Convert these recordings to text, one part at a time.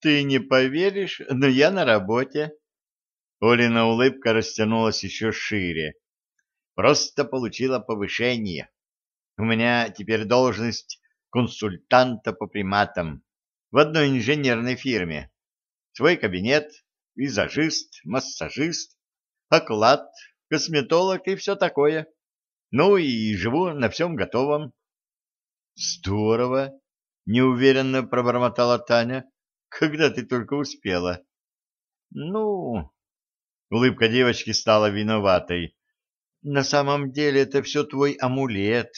Ты не поверишь, но я на работе. Олина улыбка растянулась еще шире. Просто получила повышение. У меня теперь должность консультанта по приматам в одной инженерной фирме. Свой кабинет, визажист, массажист, оклад, косметолог и все такое. Ну и живу на всем готовом. Здорово, неуверенно пробормотала Таня. Когда ты только успела? Ну, улыбка девочки стала виноватой. На самом деле это все твой амулет,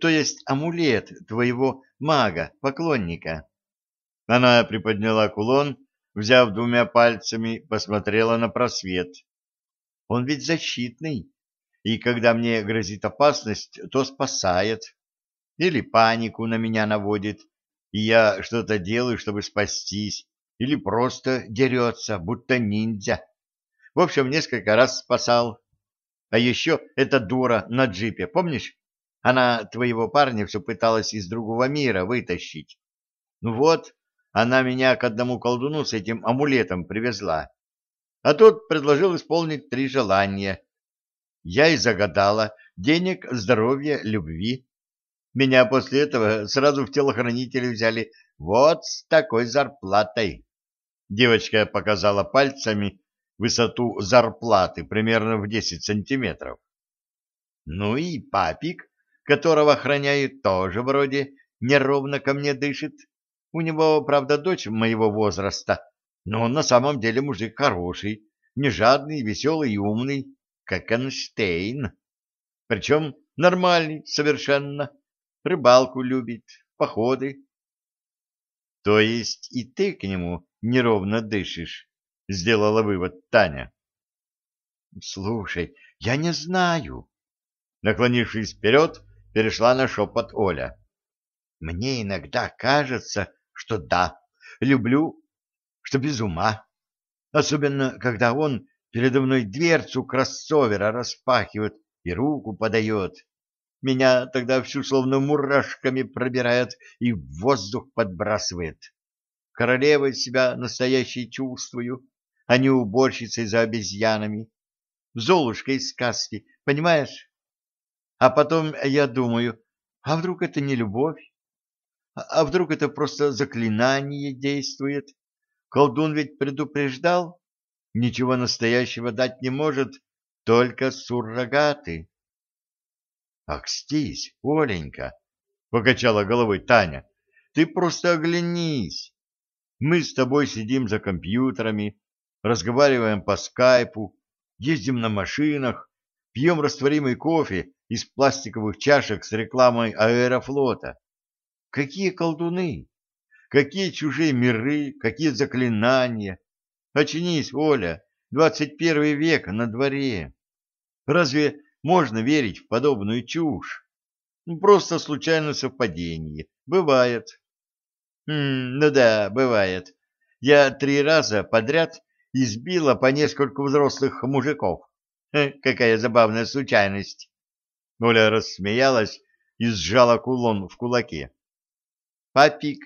то есть амулет твоего мага-поклонника. Она приподняла кулон, взяв двумя пальцами, посмотрела на просвет. Он ведь защитный, и когда мне грозит опасность, то спасает. Или панику на меня наводит, и я что-то делаю, чтобы спастись, или просто дерется, будто ниндзя. В общем, несколько раз спасал. А еще эта дура на джипе, помнишь? Она твоего парня все пыталась из другого мира вытащить. Ну вот, она меня к одному колдуну с этим амулетом привезла. А тот предложил исполнить три желания. Я и загадала денег, здоровья, любви. Меня после этого сразу в телохранители взяли вот с такой зарплатой. Девочка показала пальцами высоту зарплаты примерно в 10 сантиметров. Ну и папик, которого охраняют, тоже вроде неровно ко мне дышит. У него, правда, дочь моего возраста, но он на самом деле мужик хороший, не жадный, веселый и умный, как Эйнштейн. Причем нормальный совершенно рыбалку любит, походы. — То есть и ты к нему неровно дышишь? — сделала вывод Таня. — Слушай, я не знаю. Наклонившись вперед, перешла на шепот Оля. — Мне иногда кажется, что да, люблю, что без ума. Особенно, когда он передо мной дверцу кроссовера распахивает и руку подает. Меня тогда всю словно мурашками пробирает и в воздух подбрасывает. Королевой себя настоящей чувствую, а не уборщицей за обезьянами. Золушка из сказки, понимаешь? А потом я думаю, а вдруг это не любовь? А, а вдруг это просто заклинание действует? Колдун ведь предупреждал, ничего настоящего дать не может, только суррогаты. Акстись, Оленька, — покачала головой Таня, — ты просто оглянись. Мы с тобой сидим за компьютерами, разговариваем по скайпу, ездим на машинах, пьем растворимый кофе из пластиковых чашек с рекламой аэрофлота. Какие колдуны! Какие чужие миры, какие заклинания! Очнись, Оля, двадцать первый век на дворе. Разве можно верить в подобную чушь. Ну, просто случайное совпадение. Бывает. Хм, ну да, бывает. Я три раза подряд избила по несколько взрослых мужиков. Ха, какая забавная случайность. Оля рассмеялась и сжала кулон в кулаке. Папик,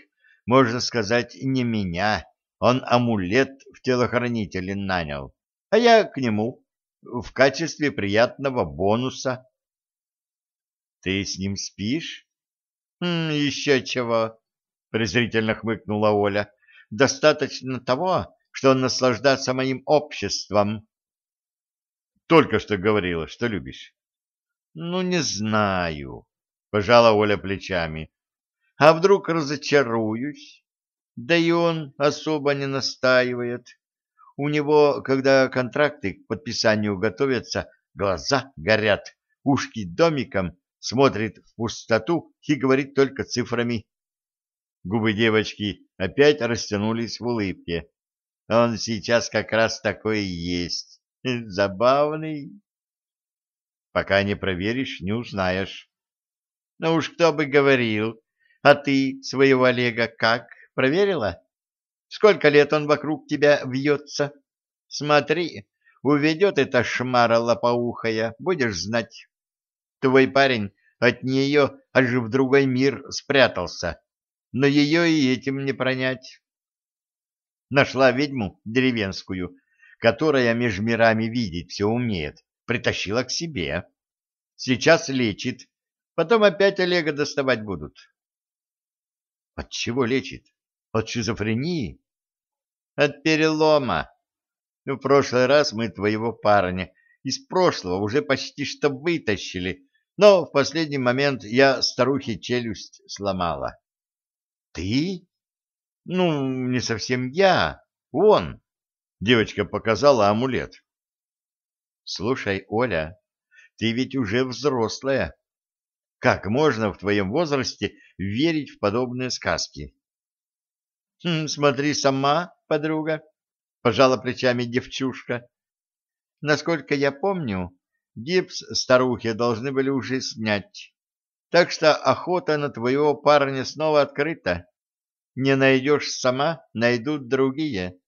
можно сказать, не меня. Он амулет в телохранителе нанял, а я к нему в качестве приятного бонуса. — Ты с ним спишь? «Хм, — Еще чего, — презрительно хмыкнула Оля. — Достаточно того, что он наслаждается моим обществом. — Только что говорила, что любишь. — Ну, не знаю, — пожала Оля плечами. — А вдруг разочаруюсь? Да и он особо не настаивает. У него, когда контракты к подписанию готовятся, глаза горят, ушки домиком, смотрит в пустоту и говорит только цифрами. Губы девочки опять растянулись в улыбке. Он сейчас как раз такой и есть. Забавный. Пока не проверишь, не узнаешь. Ну уж кто бы говорил. А ты своего Олега как, проверила? Сколько лет он вокруг тебя вьется? Смотри, уведет эта шмара лопоухая, будешь знать. Твой парень от нее аж в другой мир спрятался, но ее и этим не пронять. Нашла ведьму деревенскую, которая меж мирами видеть все умеет, притащила к себе. Сейчас лечит, потом опять Олега доставать будут. От чего лечит? От шизофрении? От перелома. В прошлый раз мы твоего парня из прошлого уже почти что вытащили, но в последний момент я старухе челюсть сломала. Ты? Ну, не совсем я, он. Девочка показала амулет. Слушай, Оля, ты ведь уже взрослая. Как можно в твоем возрасте верить в подобные сказки? Хм, смотри сама, подруга, пожала плечами девчушка. Насколько я помню, гипс старухи должны были уже снять. Так что охота на твоего парня снова открыта. Не найдешь сама, найдут другие.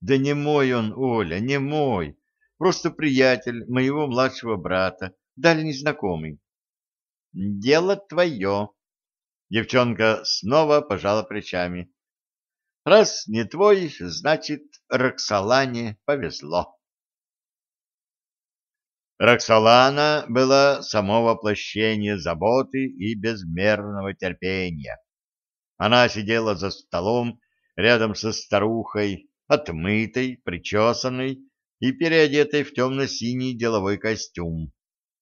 Да не мой он, Оля, не мой. Просто приятель моего младшего брата, дальний знакомый. Дело твое. Девчонка снова пожала плечами. Раз не твой, значит, Роксолане повезло. Роксолана была само воплощение заботы и безмерного терпения. Она сидела за столом рядом со старухой, отмытой, причесанной и переодетой в темно-синий деловой костюм.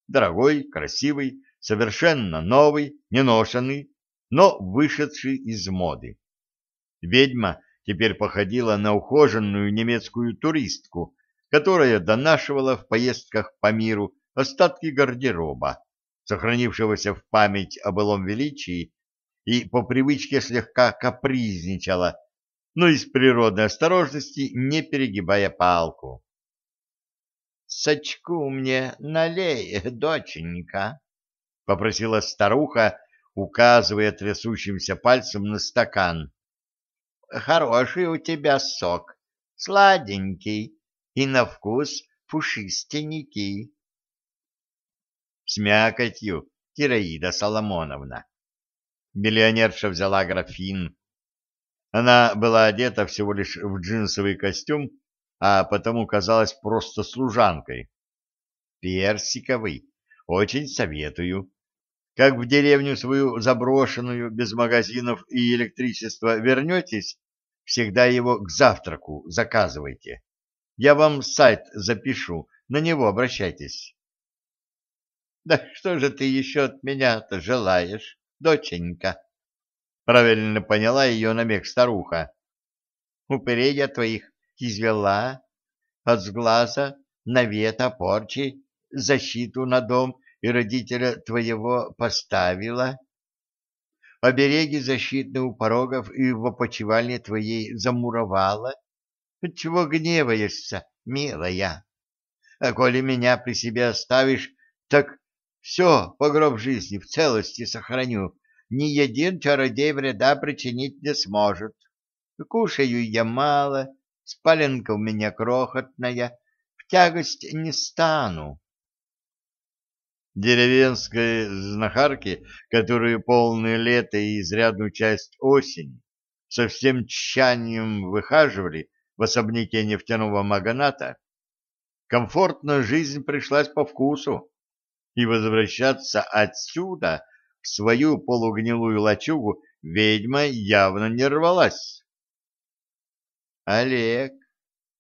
Дорогой, красивый, совершенно новый, неношенный, но вышедший из моды. Ведьма теперь походила на ухоженную немецкую туристку, которая донашивала в поездках по миру остатки гардероба, сохранившегося в память о былом величии и по привычке слегка капризничала, но из природной осторожности не перегибая палку. — Сачку мне налей, доченька, — попросила старуха, указывая трясущимся пальцем на стакан. — Хороший у тебя сок, сладенький и на вкус пушистенький. — С мякотью, Кираида Соломоновна. Миллионерша взяла графин. Она была одета всего лишь в джинсовый костюм, а потому казалась просто служанкой. Персиковый. Очень советую. Как в деревню свою заброшенную, без магазинов и электричества вернетесь, всегда его к завтраку заказывайте. Я вам сайт запишу, на него обращайтесь. — Да что же ты еще от меня-то желаешь? доченька. Правильно поняла ее намек старуха. Упырей я твоих извела, от сглаза, навета, порчи, защиту на дом и родителя твоего поставила. Обереги защитные у порогов и в опочивальне твоей замуровала. Чего гневаешься, милая? А коли меня при себе оставишь, так все, по гроб жизни в целости сохраню. Ни один чародей вреда причинить не сможет. Кушаю я мало, спаленка у меня крохотная, в тягость не стану. Деревенской знахарке, которую полное лето и изрядную часть осени со всем тщанием выхаживали в особняке нефтяного маганата, комфортная жизнь пришлась по вкусу и возвращаться отсюда в свою полугнилую лачугу ведьма явно не рвалась. «Олег,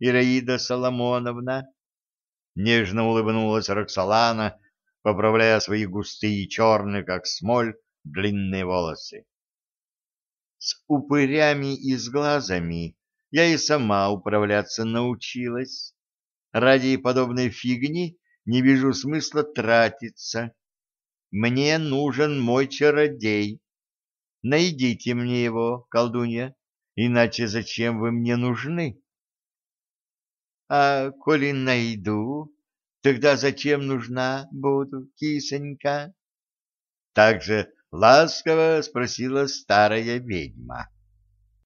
Ираида Соломоновна!» — нежно улыбнулась Роксолана, поправляя свои густые черные, как смоль, длинные волосы. «С упырями и с глазами я и сама управляться научилась. Ради подобной фигни не вижу смысла тратиться. Мне нужен мой чародей. Найдите мне его, колдунья, иначе зачем вы мне нужны? А коли найду, тогда зачем нужна буду, кисонька? Так же ласково спросила старая ведьма.